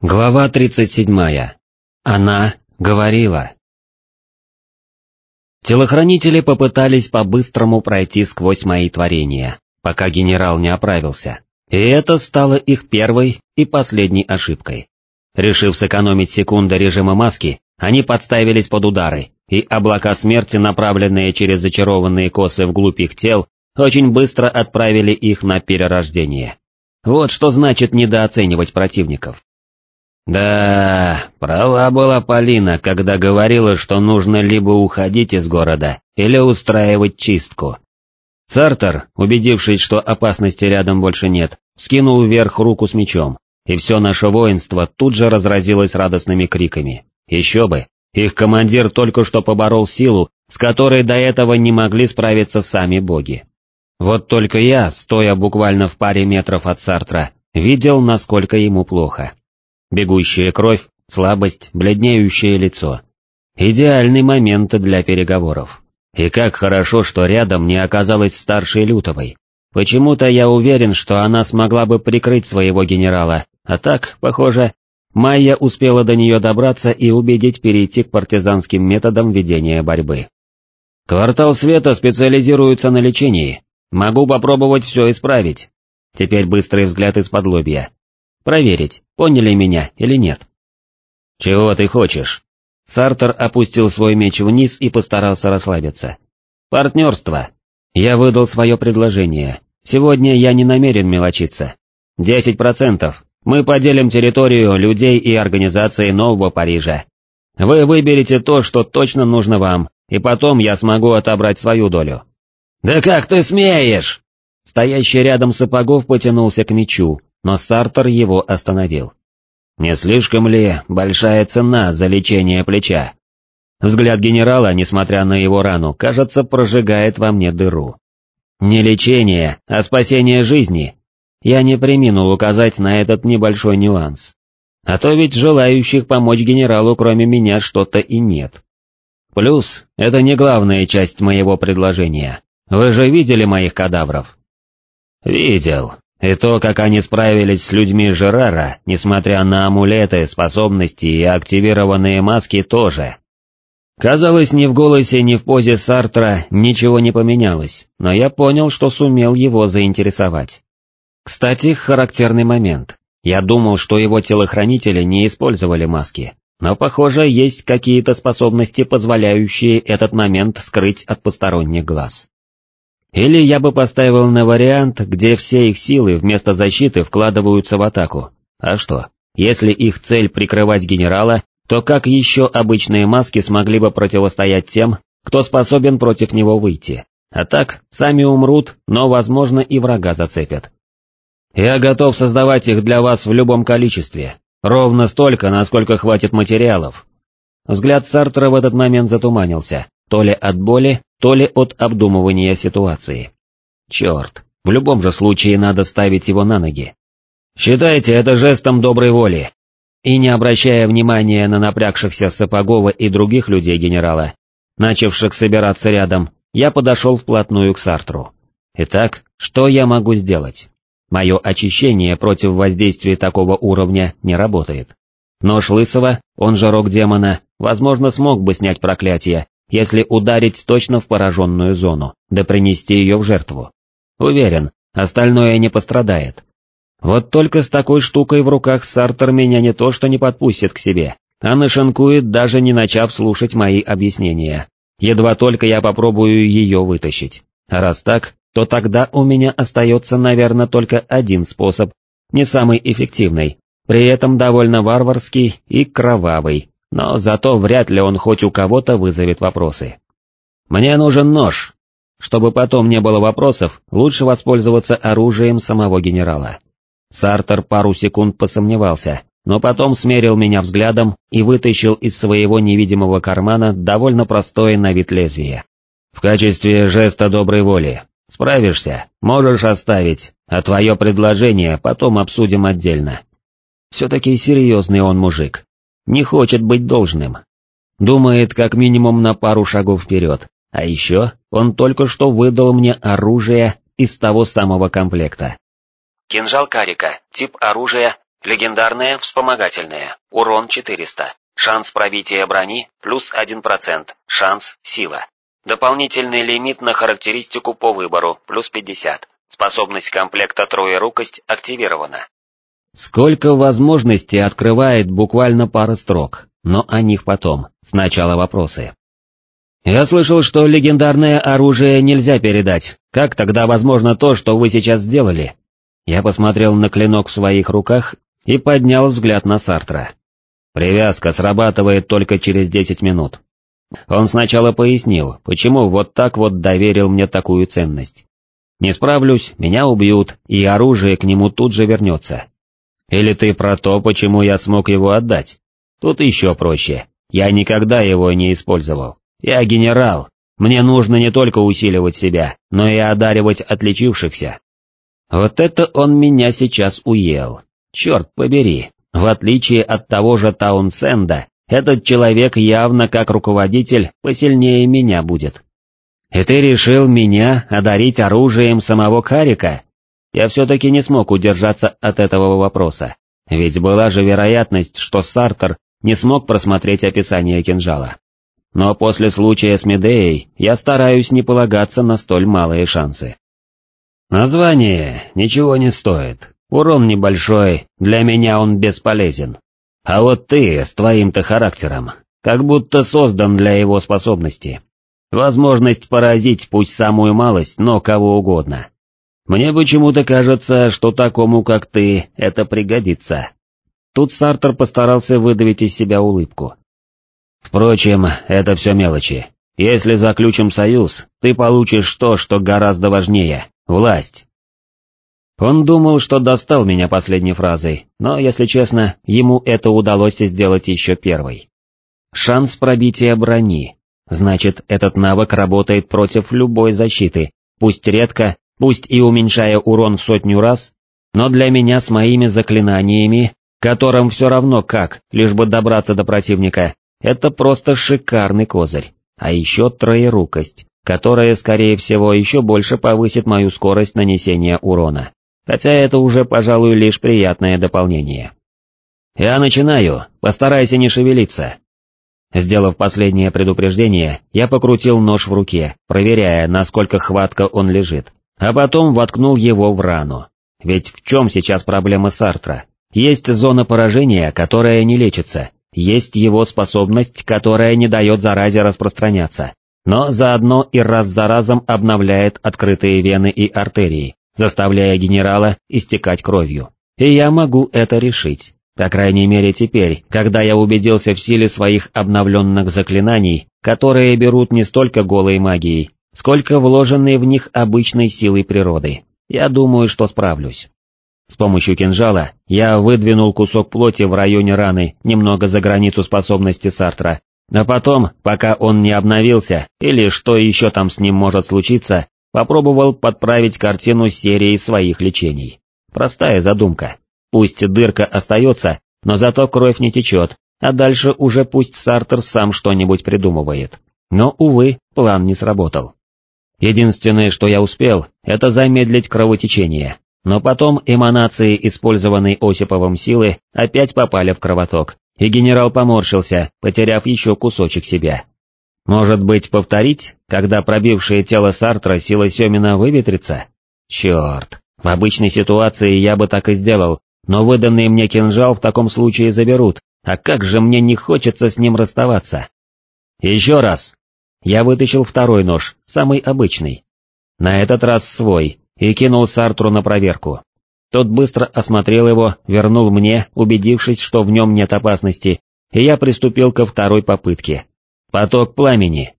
Глава 37. Она говорила. Телохранители попытались по-быстрому пройти сквозь мои творения, пока генерал не оправился, и это стало их первой и последней ошибкой. Решив сэкономить секунды режима маски, они подставились под удары, и облака смерти, направленные через зачарованные косы вглубь их тел, очень быстро отправили их на перерождение. Вот что значит недооценивать противников. Да, права была Полина, когда говорила, что нужно либо уходить из города, или устраивать чистку. Сартер, убедившись, что опасности рядом больше нет, скинул вверх руку с мечом, и все наше воинство тут же разразилось радостными криками. Еще бы, их командир только что поборол силу, с которой до этого не могли справиться сами боги. Вот только я, стоя буквально в паре метров от Сартра, видел, насколько ему плохо. Бегущая кровь, слабость, бледнеющее лицо. Идеальный момент для переговоров. И как хорошо, что рядом не оказалась старшей Лютовой. Почему-то я уверен, что она смогла бы прикрыть своего генерала, а так, похоже, Майя успела до нее добраться и убедить перейти к партизанским методам ведения борьбы. Квартал Света специализируется на лечении. Могу попробовать все исправить. Теперь быстрый взгляд из-под лобья. Проверить, поняли меня или нет. «Чего ты хочешь?» Сартер опустил свой меч вниз и постарался расслабиться. «Партнерство. Я выдал свое предложение. Сегодня я не намерен мелочиться. Десять процентов. Мы поделим территорию людей и организации Нового Парижа. Вы выберете то, что точно нужно вам, и потом я смогу отобрать свою долю». «Да как ты смеешь?» Стоящий рядом Сапогов потянулся к мечу, но Сартер его остановил. Не слишком ли большая цена за лечение плеча? Взгляд генерала, несмотря на его рану, кажется, прожигает во мне дыру. Не лечение, а спасение жизни. Я не приминул указать на этот небольшой нюанс. А то ведь желающих помочь генералу кроме меня что-то и нет. Плюс, это не главная часть моего предложения. Вы же видели моих кадавров? Видел, и то, как они справились с людьми Жерара, несмотря на амулеты, способности и активированные маски тоже. Казалось, ни в голосе, ни в позе Сартра ничего не поменялось, но я понял, что сумел его заинтересовать. Кстати, характерный момент. Я думал, что его телохранители не использовали маски, но, похоже, есть какие-то способности, позволяющие этот момент скрыть от посторонних глаз. Или я бы поставил на вариант, где все их силы вместо защиты вкладываются в атаку. А что, если их цель прикрывать генерала, то как еще обычные маски смогли бы противостоять тем, кто способен против него выйти? А так, сами умрут, но, возможно, и врага зацепят. Я готов создавать их для вас в любом количестве, ровно столько, насколько хватит материалов. Взгляд Сартера в этот момент затуманился, то ли от боли, то ли от обдумывания ситуации. Черт, в любом же случае надо ставить его на ноги. Считайте это жестом доброй воли. И не обращая внимания на напрягшихся Сапогова и других людей генерала, начавших собираться рядом, я подошел вплотную к Сартру. Итак, что я могу сделать? Мое очищение против воздействия такого уровня не работает. Нож Лысого, он же рог демона, возможно смог бы снять проклятие, если ударить точно в пораженную зону, да принести ее в жертву. Уверен, остальное не пострадает. Вот только с такой штукой в руках Сартер меня не то что не подпустит к себе, а нашинкует, даже не начав слушать мои объяснения. Едва только я попробую ее вытащить. А раз так, то тогда у меня остается, наверное, только один способ, не самый эффективный, при этом довольно варварский и кровавый, но зато вряд ли он хоть у кого-то вызовет вопросы. «Мне нужен нож!» Чтобы потом не было вопросов, лучше воспользоваться оружием самого генерала. Сартер пару секунд посомневался, но потом смерил меня взглядом и вытащил из своего невидимого кармана довольно простое на вид лезвие. «В качестве жеста доброй воли. Справишься, можешь оставить, а твое предложение потом обсудим отдельно». Все-таки серьезный он мужик, не хочет быть должным. Думает как минимум на пару шагов вперед, а еще он только что выдал мне оружие из того самого комплекта. Кинжал Карика, тип оружия, Легендарное вспомогательное, урон 400, шанс пробития брони плюс 1%, шанс сила. Дополнительный лимит на характеристику по выбору плюс 50, способность комплекта троерукость активирована. Сколько возможностей открывает буквально пара строк, но о них потом, сначала вопросы. Я слышал, что легендарное оружие нельзя передать, как тогда возможно то, что вы сейчас сделали? Я посмотрел на клинок в своих руках и поднял взгляд на Сартра. Привязка срабатывает только через 10 минут. Он сначала пояснил, почему вот так вот доверил мне такую ценность. Не справлюсь, меня убьют, и оружие к нему тут же вернется. Или ты про то, почему я смог его отдать? Тут еще проще. Я никогда его не использовал. Я генерал. Мне нужно не только усиливать себя, но и одаривать отличившихся. Вот это он меня сейчас уел. Черт побери, в отличие от того же Таунсенда, этот человек явно как руководитель посильнее меня будет. И ты решил меня одарить оружием самого Карика? Я все-таки не смог удержаться от этого вопроса, ведь была же вероятность, что Сартер не смог просмотреть описание кинжала. Но после случая с Медеей я стараюсь не полагаться на столь малые шансы. Название ничего не стоит, урон небольшой, для меня он бесполезен. А вот ты с твоим-то характером, как будто создан для его способности. Возможность поразить пусть самую малость, но кого угодно. Мне почему-то кажется, что такому, как ты, это пригодится. Тут Сартер постарался выдавить из себя улыбку. Впрочем, это все мелочи. Если заключим союз, ты получишь то, что гораздо важнее Власть. Он думал, что достал меня последней фразой, но, если честно, ему это удалось сделать еще первой. Шанс пробития брони. Значит, этот навык работает против любой защиты, пусть редко, пусть и уменьшая урон в сотню раз, но для меня с моими заклинаниями, которым все равно как, лишь бы добраться до противника, это просто шикарный козырь. А еще троерукость которая, скорее всего, еще больше повысит мою скорость нанесения урона, хотя это уже, пожалуй, лишь приятное дополнение. «Я начинаю, постарайся не шевелиться». Сделав последнее предупреждение, я покрутил нож в руке, проверяя, насколько хватко он лежит, а потом воткнул его в рану. Ведь в чем сейчас проблема Сартра? Есть зона поражения, которая не лечится, есть его способность, которая не дает заразе распространяться, но заодно и раз за разом обновляет открытые вены и артерии, заставляя генерала истекать кровью. И я могу это решить. По крайней мере теперь, когда я убедился в силе своих обновленных заклинаний, которые берут не столько голой магией, сколько вложенной в них обычной силой природы. Я думаю, что справлюсь. С помощью кинжала я выдвинул кусок плоти в районе раны немного за границу способности Сартра а потом, пока он не обновился, или что еще там с ним может случиться, попробовал подправить картину серии своих лечений. Простая задумка. Пусть дырка остается, но зато кровь не течет, а дальше уже пусть Сартер сам что-нибудь придумывает. Но, увы, план не сработал. Единственное, что я успел, это замедлить кровотечение, но потом эманации, использованной Осиповым силы, опять попали в кровоток, и генерал поморщился, потеряв еще кусочек себя. Может быть, повторить, когда пробившее тело Сартра сила Семина выветрится? Черт, в обычной ситуации я бы так и сделал, но выданный мне кинжал в таком случае заберут, а как же мне не хочется с ним расставаться. Еще раз. Я вытащил второй нож, самый обычный. На этот раз свой, и кинул Сартру на проверку. Тот быстро осмотрел его, вернул мне, убедившись, что в нем нет опасности, и я приступил ко второй попытке. Поток пламени.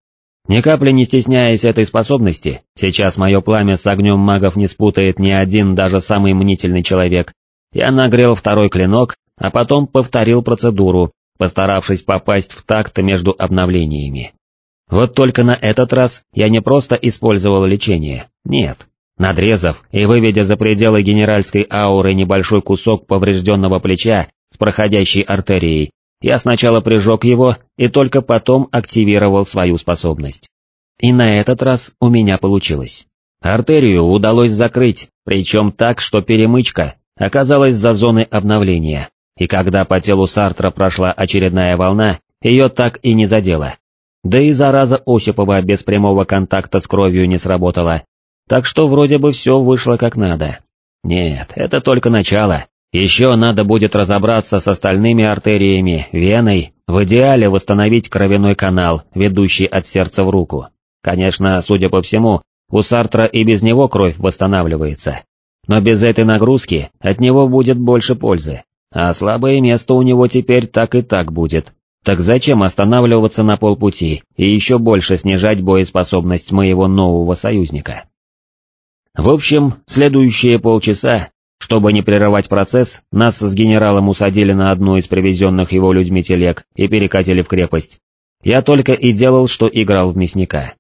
Ни капли не стесняясь этой способности, сейчас мое пламя с огнем магов не спутает ни один, даже самый мнительный человек, я нагрел второй клинок, а потом повторил процедуру, постаравшись попасть в такт между обновлениями. Вот только на этот раз я не просто использовал лечение, нет, Надрезав и выведя за пределы генеральской ауры небольшой кусок поврежденного плеча с проходящей артерией, я сначала прижег его и только потом активировал свою способность. И на этот раз у меня получилось. Артерию удалось закрыть, причем так, что перемычка, оказалась за зоной обновления, и когда по телу Сартра прошла очередная волна, ее так и не задело. Да и зараза Осипова без прямого контакта с кровью не сработала, так что вроде бы все вышло как надо. Нет, это только начало. Еще надо будет разобраться с остальными артериями, веной, в идеале восстановить кровяной канал, ведущий от сердца в руку. Конечно, судя по всему, у Сартра и без него кровь восстанавливается. Но без этой нагрузки от него будет больше пользы, а слабое место у него теперь так и так будет. Так зачем останавливаться на полпути и еще больше снижать боеспособность моего нового союзника? В общем, следующие полчаса чтобы не прерывать процесс, нас с генералом усадили на одну из привезенных его людьми телег и перекатили в крепость. Я только и делал, что играл в мясника.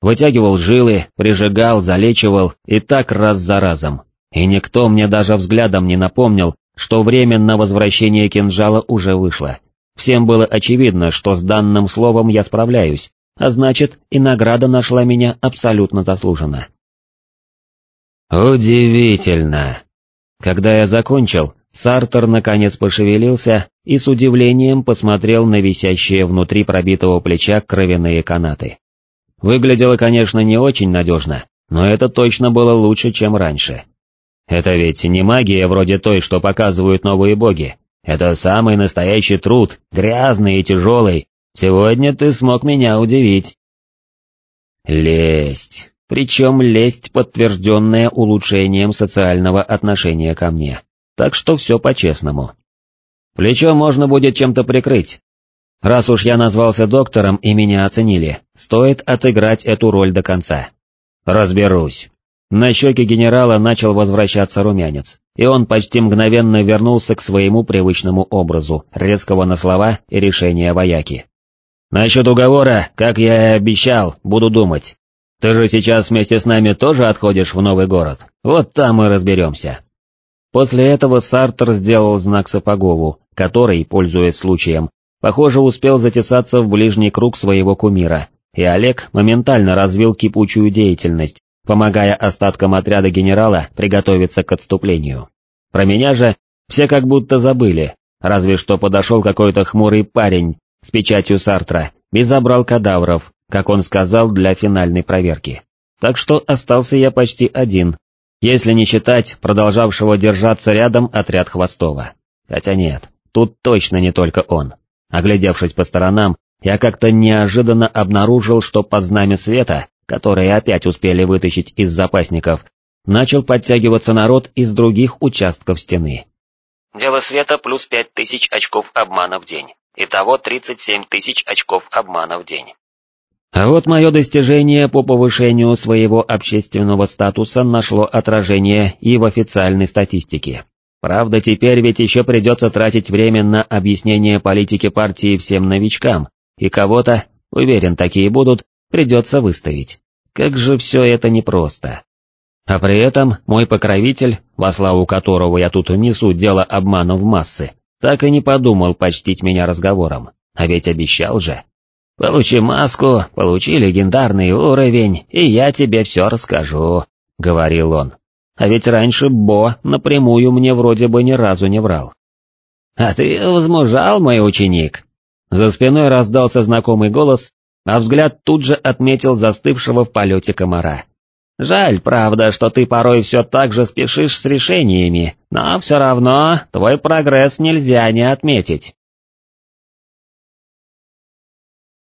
Вытягивал жилы, прижигал, залечивал, и так раз за разом. И никто мне даже взглядом не напомнил, что время на возвращение кинжала уже вышло. Всем было очевидно, что с данным словом я справляюсь, а значит, и награда нашла меня абсолютно заслуженно. «Удивительно!» Когда я закончил, Сартер наконец пошевелился и с удивлением посмотрел на висящие внутри пробитого плеча кровяные канаты. Выглядело, конечно, не очень надежно, но это точно было лучше, чем раньше. Это ведь не магия вроде той, что показывают новые боги. Это самый настоящий труд, грязный и тяжелый. Сегодня ты смог меня удивить. Лесть. Причем лесть, подтвержденная улучшением социального отношения ко мне. Так что все по-честному. Плечо можно будет чем-то прикрыть. Раз уж я назвался доктором и меня оценили, стоит отыграть эту роль до конца. Разберусь. На щеке генерала начал возвращаться румянец, и он почти мгновенно вернулся к своему привычному образу, резкого на слова и решения вояки. «Насчет уговора, как я и обещал, буду думать. Ты же сейчас вместе с нами тоже отходишь в новый город, вот там и разберемся». После этого Сартер сделал знак Сапогову, который, пользуясь случаем, похоже успел затесаться в ближний круг своего кумира, и Олег моментально развил кипучую деятельность, помогая остаткам отряда генерала приготовиться к отступлению. Про меня же все как будто забыли, разве что подошел какой-то хмурый парень с печатью Сартра и забрал кадавров, как он сказал, для финальной проверки. Так что остался я почти один, если не считать продолжавшего держаться рядом отряд Хвостова. Хотя нет, тут точно не только он. Оглядевшись по сторонам, я как-то неожиданно обнаружил, что под знамя света, которые опять успели вытащить из запасников, начал подтягиваться народ из других участков стены. Дело света плюс пять тысяч очков обмана в день. Итого семь тысяч очков обмана в день. А вот мое достижение по повышению своего общественного статуса нашло отражение и в официальной статистике. Правда, теперь ведь еще придется тратить время на объяснение политики партии всем новичкам, и кого-то, уверен, такие будут, придется выставить. Как же все это непросто. А при этом мой покровитель, во славу которого я тут несу дело обмана в массы, так и не подумал почтить меня разговором, а ведь обещал же. «Получи маску, получи легендарный уровень, и я тебе все расскажу», — говорил он. А ведь раньше Бо напрямую мне вроде бы ни разу не врал. «А ты возмужал, мой ученик?» За спиной раздался знакомый голос, а взгляд тут же отметил застывшего в полете комара. «Жаль, правда, что ты порой все так же спешишь с решениями, но все равно твой прогресс нельзя не отметить».